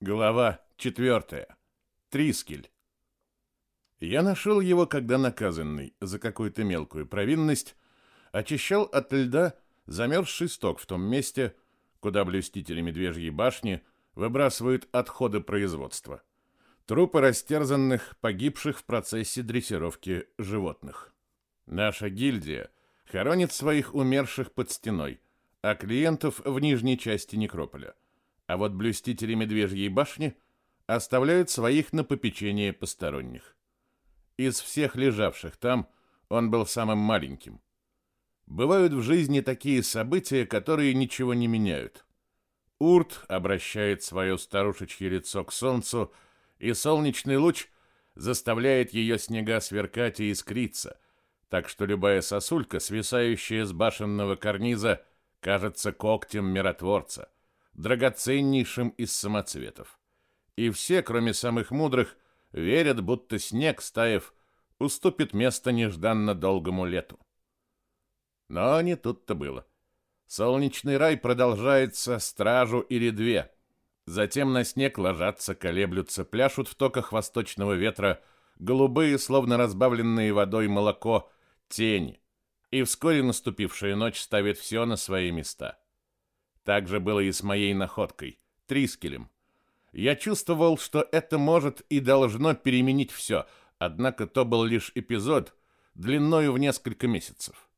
Глава четвертая. Трискель. Я нашел его, когда наказанный за какую-то мелкую провинность очищал от льда замерзший сток в том месте, куда блюстители Медвежьей башни выбрасывают отходы производства. Трупы растерзанных, погибших в процессе дрессировки животных. Наша гильдия хоронит своих умерших под стеной, а клиентов в нижней части некрополя. А вот блюстители Медвежьей башни оставляют своих на попечение посторонних. Из всех лежавших там он был самым маленьким. Бывают в жизни такие события, которые ничего не меняют. Урт обращает свое старушечье лицо к солнцу, и солнечный луч заставляет ее снега сверкать и искриться, так что любая сосулька, свисающая с башенного карниза, кажется когтем миротворца, драгоценнейшим из самоцветов. И все, кроме самых мудрых, верят, будто снег, стаив, уступит место нежданно долгому лету. Но не тут-то было. Солнечный рай продолжается стражу или две. Затем на снег ложатся, колеблются, пляшут в токах восточного ветра голубые, словно разбавленные водой молоко, тени. И вскоре наступившая ночь ставит все на свои места. Так же было и с моей находкой, Трискелем. Я чувствовал, что это может и должно переменить все, однако то был лишь эпизод, длиною в несколько месяцев.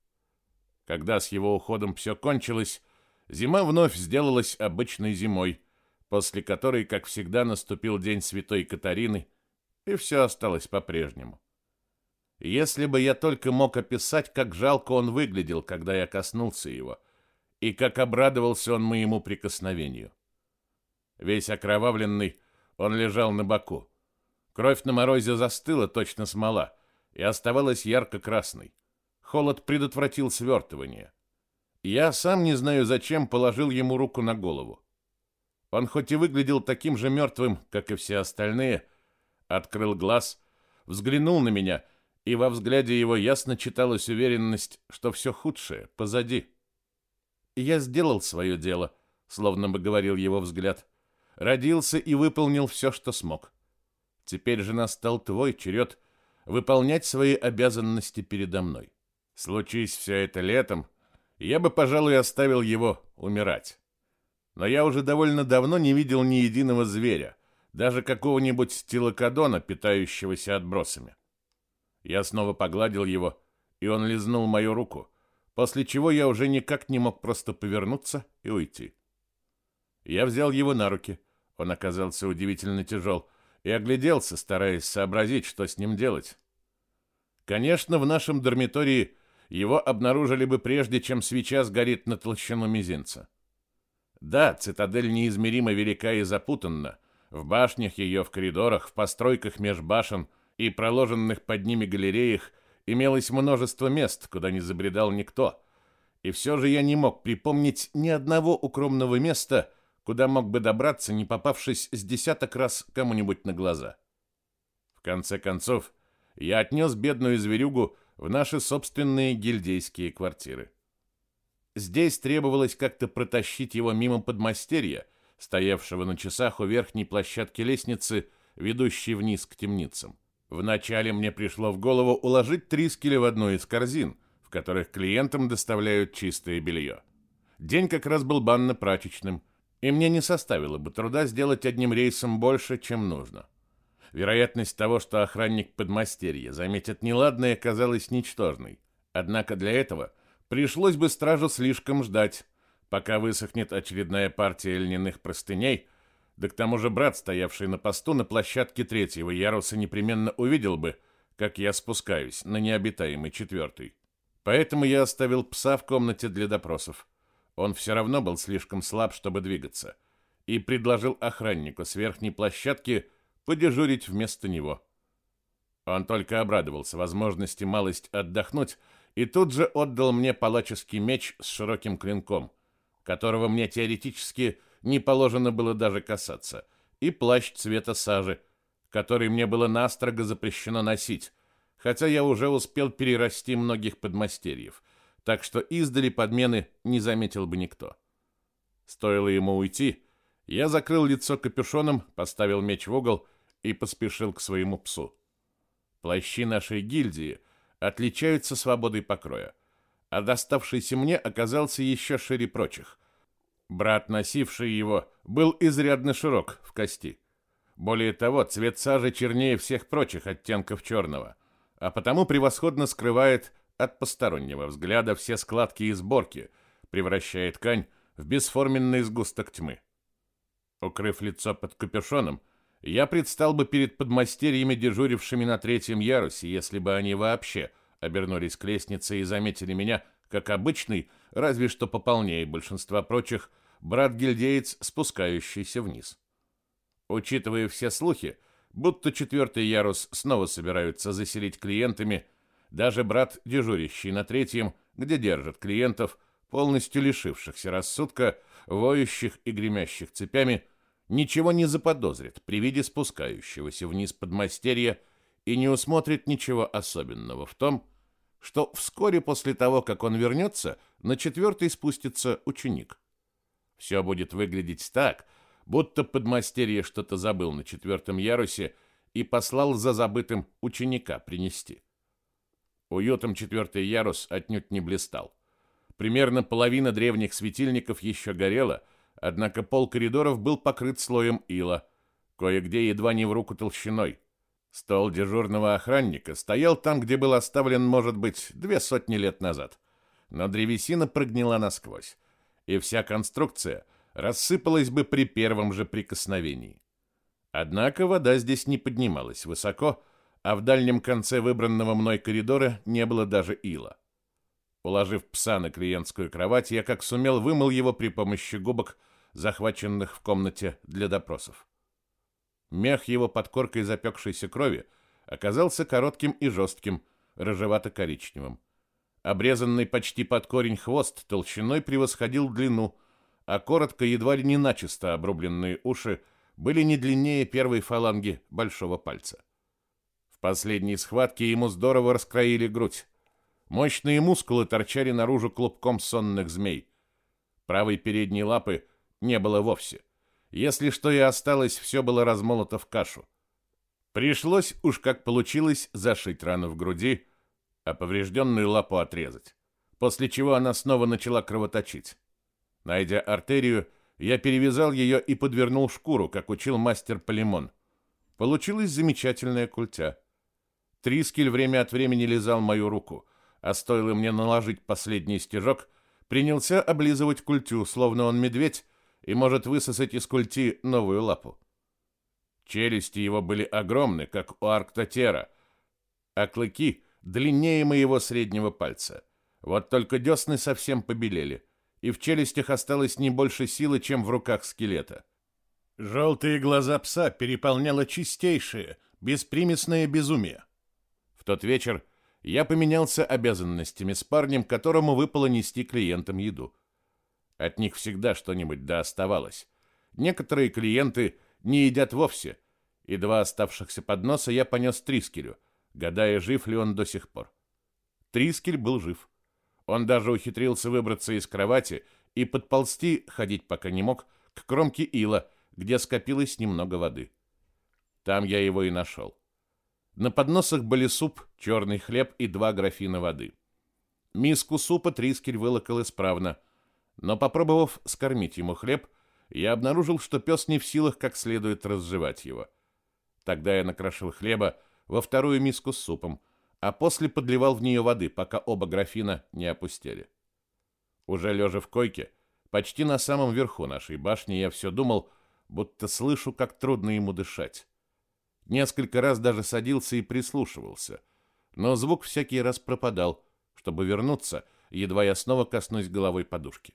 Когда с его уходом все кончилось, зима вновь сделалась обычной зимой, после которой, как всегда, наступил день Святой Катарины, и все осталось по-прежнему. Если бы я только мог описать, как жалко он выглядел, когда я коснулся его, и как обрадовался он моему прикосновению. Весь окровавленный, он лежал на боку. Кровь на морозе застыла, точно смола, и оставалась ярко-красной. Холод предотвратил свертывание. Я сам не знаю зачем положил ему руку на голову. Он хоть и выглядел таким же мертвым, как и все остальные, открыл глаз, взглянул на меня, и во взгляде его ясно читалась уверенность, что все худшее позади. И я сделал свое дело, словно бы говорил его взгляд родился и выполнил все, что смог. Теперь же настал твой черед выполнять свои обязанности передо мной. Случись все это летом, я бы, пожалуй, оставил его умирать. Но я уже довольно давно не видел ни единого зверя, даже какого-нибудь стилокодона, питающегося отбросами. Я снова погладил его, и он лизнул мою руку, после чего я уже никак не мог просто повернуться и уйти. Я взял его на руки — он оказался удивительно тяжел и огляделся, стараясь сообразить, что с ним делать. Конечно, в нашем дармитории его обнаружили бы прежде, чем свеча сгорит на толщину мизинца. Да, цитадель неизмеримо велика и запутанна. В башнях ее, в коридорах, в постройках меж башен и проложенных под ними галереях имелось множество мест, куда не забредал никто. И все же я не мог припомнить ни одного укромного места, куда мог бы добраться, не попавшись с десяток раз кому-нибудь на глаза. В конце концов, я отнес бедную зверюгу в наши собственные гильдейские квартиры. Здесь требовалось как-то протащить его мимо подмастерья, стоявшего на часах у верхней площадки лестницы, ведущей вниз к темницам. Вначале мне пришло в голову уложить трискеля в одну из корзин, в которых клиентам доставляют чистое белье. День как раз был банно-прачечным, и мне не составило бы труда сделать одним рейсом больше, чем нужно. Вероятность того, что охранник подмастерья заметит неладное, казалась ничтожной. Однако для этого пришлось бы стражу слишком ждать, пока высохнет очередная партия льняных простыней, да к тому же брат, стоявший на посту на площадке третьего яруса, непременно увидел бы, как я спускаюсь на необитаемый четвертый. Поэтому я оставил пса в комнате для допросов. Он все равно был слишком слаб, чтобы двигаться, и предложил охраннику с верхней площадки подежурить вместо него. Он только обрадовался возможности малость отдохнуть и тут же отдал мне палаческий меч с широким клинком, которого мне теоретически не положено было даже касаться, и плащ цвета сажи, который мне было настрого запрещено носить, хотя я уже успел перерасти многих подмастерьев, так что издали подмены не заметил бы никто. Стоило ему уйти, Я закрыл лицо капюшоном, поставил меч в угол и поспешил к своему псу. Плащи нашей гильдии отличаются свободой покроя, а доставшийся мне оказался еще шире прочих. Брат, носивший его, был изрядно широк в кости. Более того, цвет сажи чернее всех прочих оттенков черного, а потому превосходно скрывает от постороннего взгляда все складки и сборки, превращая ткань в бесформенный сгусток тьмы. Укрыв лицо под капюшоном, я предстал бы перед подмастерьями, дежурившими на третьем ярусе, если бы они вообще обернулись к лестнице и заметили меня, как обычный, разве что пополнее большинства прочих, брат-гильдеец, спускающийся вниз. Учитывая все слухи, будто четвертый ярус снова собираются заселить клиентами, даже брат, дежурящий на третьем, где держат клиентов, полностью лишившихся рассудка, воющих и гремящих цепями, ничего не заподозрит при виде спускающегося вниз подмастерья и не усмотрит ничего особенного в том, что вскоре после того, как он вернется, на четвертый спустится ученик. Все будет выглядеть так, будто подмастерье что-то забыл на четвертом ярусе и послал за забытым ученика принести. Уютом четвертый ярус отнюдь не блистал. Примерно половина древних светильников еще горела, однако пол коридоров был покрыт слоем ила, кое-где едва не в руку толщиной. Стол дежурного охранника стоял там, где был оставлен, может быть, две сотни лет назад. Но древесина прогнила насквозь, и вся конструкция рассыпалась бы при первом же прикосновении. Однако вода здесь не поднималась высоко, а в дальнем конце выбранного мной коридора не было даже ила. Уложив пса на клиентскую кровать, я как сумел вымыл его при помощи губок, захваченных в комнате для допросов. Мех его под коркой запекшейся крови оказался коротким и жестким, рыжевато-коричневым. Обрезанный почти под корень хвост толщиной превосходил длину, а коротко, едва ли не начисто обрубленные уши были не длиннее первой фаланги большого пальца. В последней схватке ему здорово раскроили грудь. Мощные мускулы торчали наружу клубком сонных змей. Правой передней лапы не было вовсе. Если что и осталось, все было размолото в кашу. Пришлось, уж как получилось, зашить рану в груди, а поврежденную лапу отрезать, после чего она снова начала кровоточить. Найдя артерию, я перевязал ее и подвернул шкуру, как учил мастер Полимон. Получилась замечательная культя. Трискель время от времени лизал мою руку — а стоило мне наложить последний стежок, принялся облизывать культю, словно он медведь, и может высосать из культи новую лапу. Челюсти его были огромны, как у арктотера, а клыки длиннее моего среднего пальца. Вот только десны совсем побелели, и в челюстях осталось не больше силы, чем в руках скелета. Желтые глаза пса переполняло чистейшее, беспримесное безумие. В тот вечер я поменялся обязанностями с парнем, которому выпало нести клиентам еду. От них всегда что-нибудь да оставалось. Некоторые клиенты не едят вовсе, и два оставшихся подноса я понес Трискелю, гадая, жив ли он до сих пор. Трискель был жив. Он даже ухитрился выбраться из кровати и подползти, ходить пока не мог, к кромке ила, где скопилось немного воды. Там я его и нашел. На подносах были суп, черный хлеб и два графина воды. Миску супа Трискель вылокал исправно, но, попробовав скормить ему хлеб, я обнаружил, что пес не в силах как следует разжевать его. Тогда я накрошил хлеба во вторую миску с супом, а после подливал в нее воды, пока оба графина не опустели. Уже лежа в койке, почти на самом верху нашей башни, я все думал, будто слышу, как трудно ему дышать. Несколько раз даже садился и прислушивался, но звук всякий раз пропадал, чтобы вернуться, едва я снова коснусь головой подушки.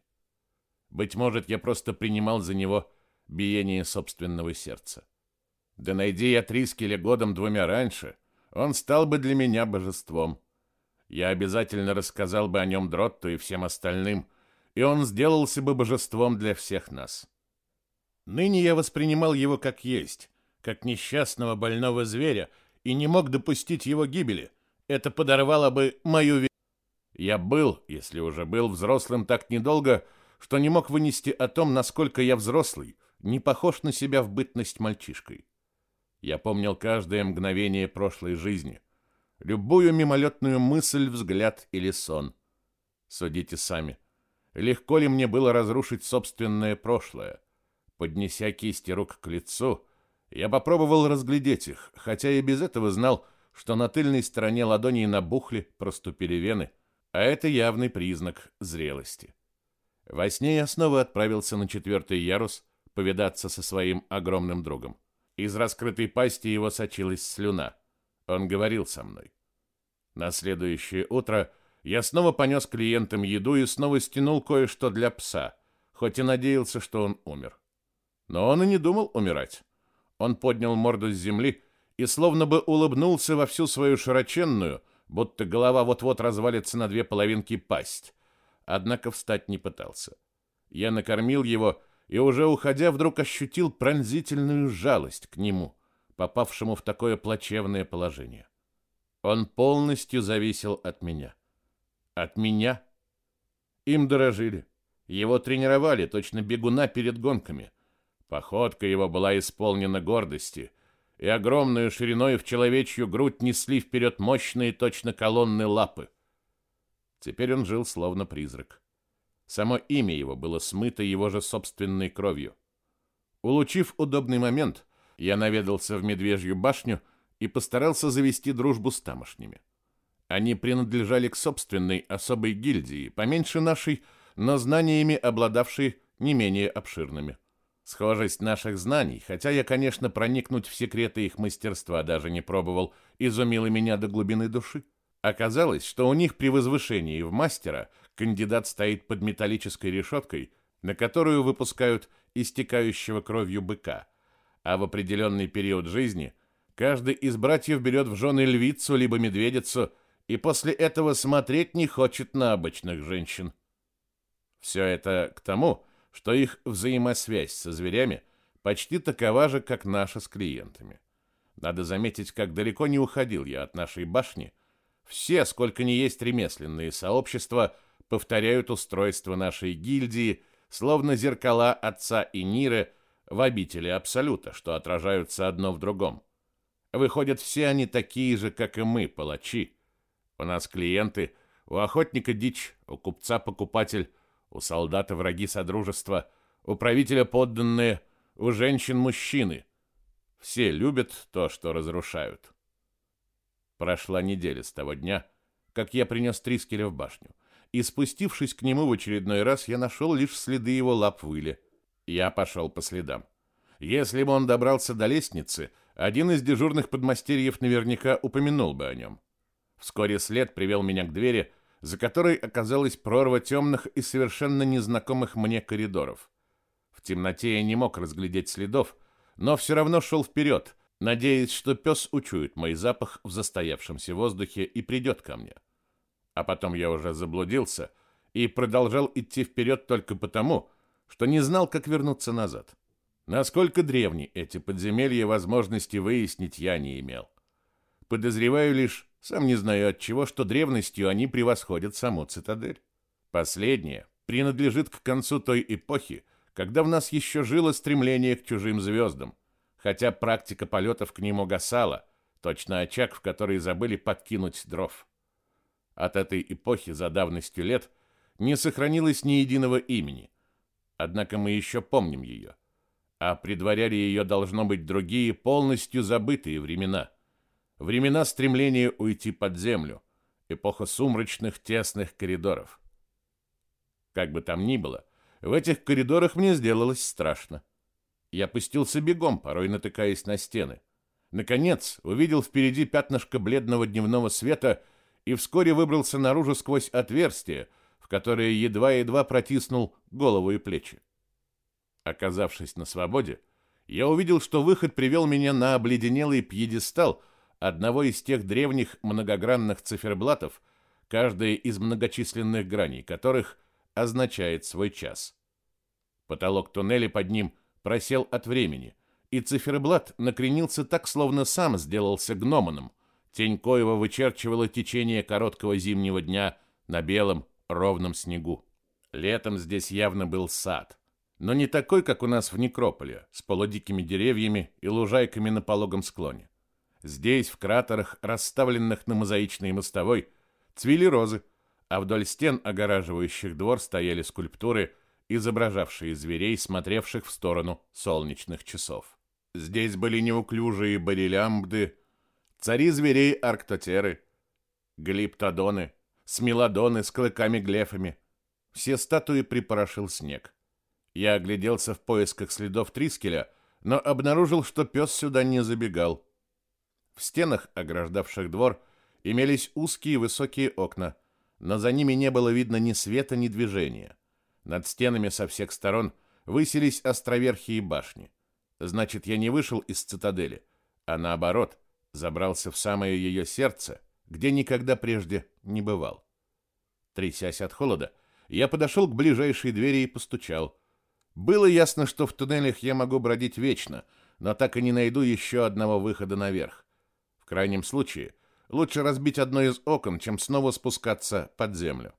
Быть может, я просто принимал за него биение собственного сердца. Да найди я Трискеля годом двумя раньше, он стал бы для меня божеством. Я обязательно рассказал бы о нем Дротту и всем остальным, и он сделался бы божеством для всех нас. Ныне я воспринимал его как есть, как несчастного больного зверя, и не мог допустить его гибели. Это подорвало бы мою веру. Я был, если уже был взрослым так недолго, что не мог вынести о том, насколько я взрослый, не похож на себя в бытность мальчишкой. Я помнил каждое мгновение прошлой жизни, любую мимолетную мысль, взгляд или сон. Судите сами, легко ли мне было разрушить собственное прошлое? Поднеся кисти рук к лицу, я попробовал разглядеть их, хотя и без этого знал, что на тыльной стороне ладоней набухли, проступили вены, а это явный признак зрелости. Во сне я снова отправился на четвертый ярус повидаться со своим огромным другом. Из раскрытой пасти его сочилась слюна. Он говорил со мной. На следующее утро я снова понес клиентам еду и снова стянул кое-что для пса, хоть и надеялся, что он умер. Но он и не думал умирать. Он поднял морду с земли и словно бы улыбнулся во всю свою широченную, будто голова вот-вот развалится на две половинки пасть. Однако встать не пытался. Я накормил его и уже уходя вдруг ощутил пронзительную жалость к нему, попавшему в такое плачевное положение. Он полностью зависел от меня. От меня? Им дорожили. Его тренировали, точно бегуна перед гонками. Походка его была исполнена гордости, и огромную шириной в человечью грудь несли вперед мощные точно колонны лапы. Теперь он жил словно призрак. Само имя его было смыто его же собственной кровью. Улучив удобный момент, я наведался в Медвежью башню и постарался завести дружбу с тамошними. Они принадлежали к собственной особой гильдии, поменьше нашей, но знаниями обладавшей не менее обширными. Схожесть наших знаний, хотя я, конечно, проникнуть в секреты их мастерства даже не пробовал, изумила меня до глубины души. Оказалось, что у них при возвышении в мастера кандидат стоит под металлической решеткой, на которую выпускают истекающего кровью быка, а в определенный период жизни каждый из братьев берет в жены львицу либо медведицу и после этого смотреть не хочет на обычных женщин. Все это к тому, что их взаимосвязь со зверями почти такова же, как наша с клиентами. Надо заметить, как далеко не уходил я от нашей башни. Все, сколько ни есть ремесленные сообщества, повторяют устройство нашей гильдии, словно зеркала отца и Ниры в обители Абсолюта, что отражаются одно в другом. Выходят, все они такие же, как и мы, палачи. У нас клиенты, у охотника дичь, у купца покупатель, у солдата враги Содружества, у правителя подданные, у женщин мужчины. Все любят то, что разрушают. Прошла неделя с того дня, как я принес Трискеля в башню, и спустившись к нему в очередной раз, я нашел лишь следы его лап в иле. Я пошел по следам. Если бы он добрался до лестницы, один из дежурных подмастерьев наверняка упомянул бы о нем. Вскоре след привел меня к двери, за которой оказалась прорва темных и совершенно незнакомых мне коридоров. В темноте я не мог разглядеть следов, но все равно шел вперед, надеясь, что пес учует мой запах в застоявшемся воздухе и придет ко мне. А потом я уже заблудился и продолжал идти вперед только потому, что не знал, как вернуться назад. Насколько древни эти подземелья, возможности выяснить я не имел. Подозреваю лишь, сам не знаю от чего, что древностью они превосходят саму цитадель. Последнее принадлежит к концу той эпохи, когда в нас еще жило стремление к чужим звездам, хотя практика полетов к ним угасала, точно очаг, в который забыли подкинуть дров. От этой эпохи за давностью лет не сохранилось ни единого имени, однако мы еще помним ее, а предваряли ее должно быть другие полностью забытые времена – Времена стремления уйти под землю, эпоха сумрачных тесных коридоров. Как бы там ни было, в этих коридорах мне сделалось страшно. Я пустился бегом, порой натыкаясь на стены. Наконец, увидел впереди пятнышко бледного дневного света и вскоре выбрался наружу сквозь отверстие, в которое едва-едва протиснул голову и плечи. Оказавшись на свободе, я увидел, что выход привел меня на обледенелый пьедестал — одного из тех древних многогранных циферблатов, каждая из многочисленных граней которых означает свой час. Потолок туннеля под ним просел от времени, и циферблат накренился так, словно сам сделался гномоном. Тень коего вычерчивала течение короткого зимнего дня на белом ровном снегу. Летом здесь явно был сад. но не такой, как у нас в Некрополе, с полудикими деревьями и лужайками на пологом склоне. Здесь, в кратерах, расставленных на мозаичной мостовой, цвели розы, а вдоль стен, огораживающих двор, стояли скульптуры, изображавшие зверей, смотревших в сторону солнечных часов. Здесь были неуклюжие барелямбды, цари зверей арктотеры, глиптодоны, смелодоны с клыками-глефами. Все статуи припорошил снег. Я огляделся в поисках следов Трискеля, но обнаружил, что пес сюда не забегал. В стенах, ограждавших двор, имелись узкие высокие окна, но за ними не было видно ни света, ни движения. Над стенами со всех сторон высились островерхие башни. Значит, я не вышел из цитадели, а наоборот, забрался в самое ее сердце, где никогда прежде не бывал. Трясясь от холода, я подошел к ближайшей двери и постучал. Было ясно, что в туннелях я могу бродить вечно, но так и не найду еще одного выхода наверх. В крайнем случае, лучше разбить одно из окон, чем снова спускаться под землю.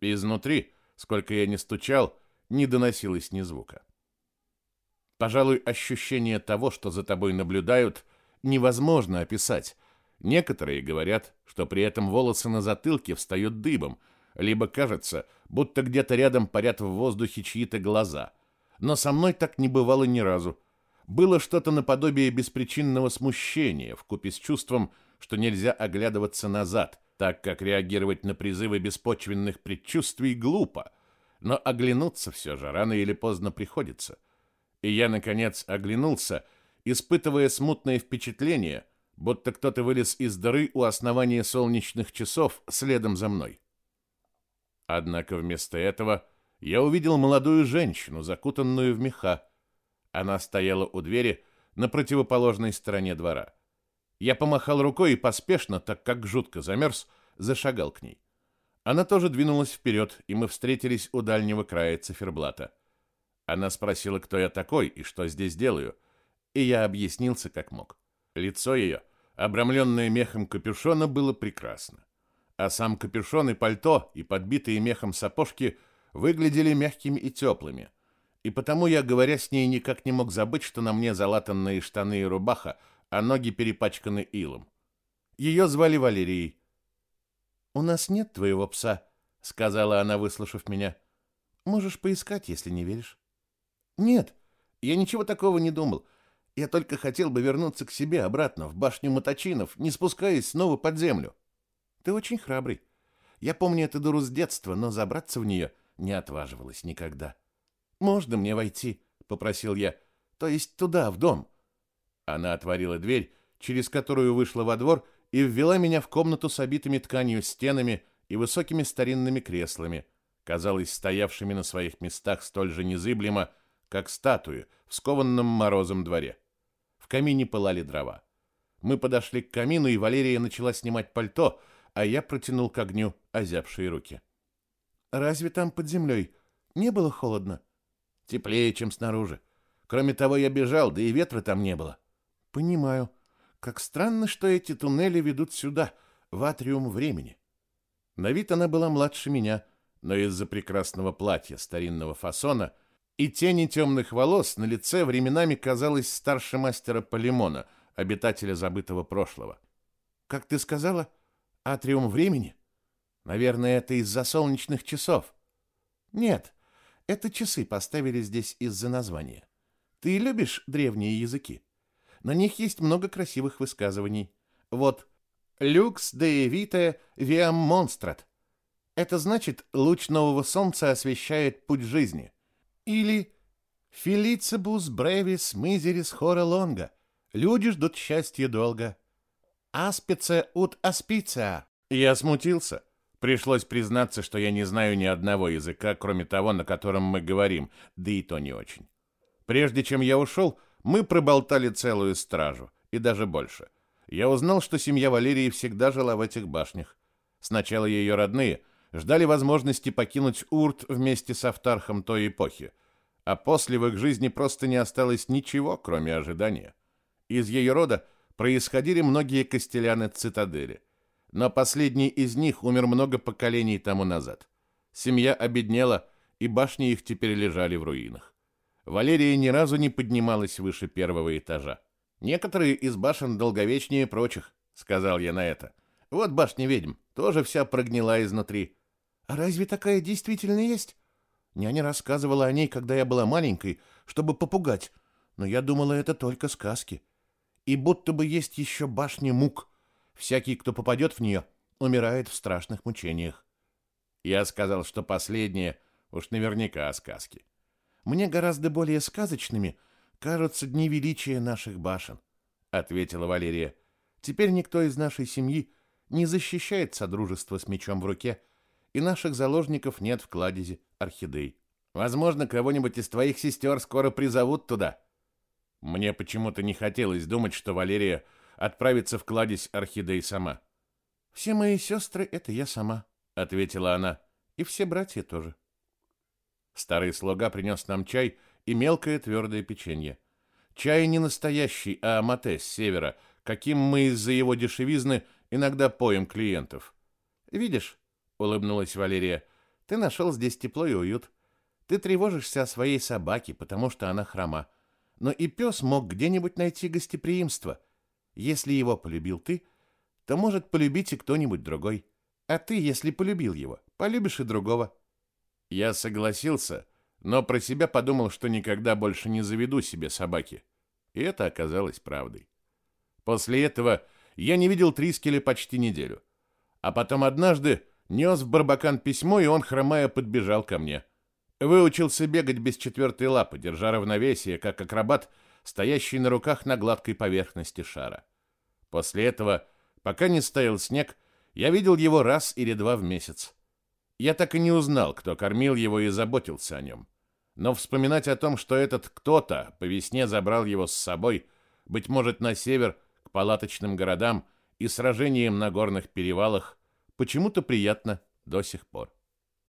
Изнутри, сколько я не стучал, не доносилось ни звука. Пожалуй, ощущение того, что за тобой наблюдают, невозможно описать. Некоторые говорят, что при этом волосы на затылке встают дыбом, либо кажется, будто где-то рядом парят в воздухе чьи-то глаза. Но со мной так не бывало ни разу. Было что-то наподобие беспричинного смущения, вкупе с чувством, что нельзя оглядываться назад, так как реагировать на призывы беспочвенных предчувствий глупо. Но оглянуться все же рано или поздно приходится — и я, наконец, оглянулся, испытывая смутное впечатление, будто кто-то вылез из дыры у основания солнечных часов следом за мной. Однако вместо этого я увидел молодую женщину, закутанную в меха. Она стояла у двери на противоположной стороне двора. Я помахал рукой и поспешно, так как жутко замерз, зашагал к ней. Она тоже двинулась вперед, и мы встретились у дальнего края циферблата. Она спросила, кто я такой и что здесь делаю, и я объяснился как мог. Лицо ее, обрамленное мехом капюшона, было прекрасно. А сам капюшон и пальто, и подбитые мехом сапожки выглядели мягкими и теплыми. И потому я, говоря с ней, никак не мог забыть, что на мне залатанные штаны и рубаха, а ноги перепачканы илом. Ее звали Валерией. «У нас нет твоего пса», — сказала она, выслушав меня. «Можешь поискать, если не веришь». Нет, я ничего такого не думал. Я только хотел бы вернуться к себе обратно, в башню Моточинов, не спускаясь снова под землю. Ты очень храбрый. Я помню эту дуру с детства, но забраться в нее не отваживалась никогда. «Можно мне войти?» — попросил я. «То есть туда, в дом». Она отворила дверь, через которую вышла во двор, и ввела меня в комнату с обитыми тканью стенами и высокими старинными креслами, казалось, стоявшими на своих местах столь же незыблемо, как статуи в скованном морозом дворе. Камине пылали дрова. Мы подошли к камину, и Валерия начала снимать пальто, а я протянул к огню озябшие руки. «Разве там под землей не было холодно?» «Теплее, чем снаружи. Кроме того, я бежал, да и ветра там не было». «Понимаю. Как странно, что эти туннели ведут сюда, в атриум времени». На вид она была младше меня, но из-за прекрасного платья старинного фасона и тени темных волос на лице временами казалось старше мастера Полимона, обитателя забытого прошлого. «Как ты сказала? Атриум времени? Наверное, это из-за солнечных часов». «Нет, это часы поставили здесь из-за названия. Ты любишь древние языки? На них есть много красивых высказываний. Вот «Люкс де evite viam monstrat». Это значит «луч нового солнца освещает путь жизни». Или «Фелицибус бревис мизерис хора лонга» «Люди ждут счастья долго». «Аспице ут аспиция». Я смутился. Пришлось признаться, что я не знаю ни одного языка, кроме того, на котором мы говорим, да и то не очень. Прежде чем я ушел, мы проболтали целую стражу, и даже больше. Я узнал, что семья Валерии всегда жила в этих башнях. Сначала ее родные – ждали возможности покинуть Урт вместе с Автархом той эпохи, а после в их жизни просто не осталось ничего, кроме ожидания. Из ее рода происходили многие костеляны цитадели, но последний из них умер много поколений тому назад. Семья обеднела, и башни их теперь лежали в руинах. Валерия ни разу не поднималась выше первого этажа. Некоторые из башен долговечнее прочих, сказал я на это. Вот башня ведьм, тоже вся прогнила изнутри. А разве такая действительно есть? Няня рассказывала о ней, когда я была маленькой, чтобы попугать, но я думала, это только сказки. И будто бы есть еще башня мук. Всякий, кто попадет в нее, умирает в страшных мучениях. Я сказал, что последнее уж наверняка сказки. Мне гораздо более сказочными кажутся дни величия наших башен, ответила Валерия. Теперь никто из нашей семьи не защищает содружество с мечом в руке, и наших заложников нет в кладезе орхидей. Возможно, кого-нибудь из твоих сестер скоро призовут туда. Мне почему-то не хотелось думать, что Валерия отправится в кладезь орхидей сама. Все мои сестры — это я сама, — ответила она, — и все братья тоже. Старый слуга принес нам чай и мелкое твердое печенье. Чай не настоящий, а амате с севера, каким мы из-за его дешевизны иногда поем клиентов. «Видишь», — улыбнулась Валерия, — «ты нашел здесь тепло и уют. Ты тревожишься о своей собаке, потому что она хрома. Но и пес мог где-нибудь найти гостеприимство. Если его полюбил ты, то может полюбить и кто-нибудь другой. А ты, если полюбил его, полюбишь и другого». Я согласился, но про себя подумал, что никогда больше не заведу себе собаки. И это оказалось правдой. После этого я не видел Трискеля почти неделю. А потом однажды нес в Барбакан письмо, и он, хромая, подбежал ко мне. Выучился бегать без четвертой лапы, держа равновесие, как акробат, стоящий на руках на гладкой поверхности шара. После этого, пока не стоял снег, я видел его раз или два в месяц. Я так и не узнал, кто кормил его и заботился о нем. Но вспоминать о том, что этот кто-то по весне забрал его с собой, быть может, на север, к палаточным городам и сражениям на горных перевалах, почему-то приятно до сих пор.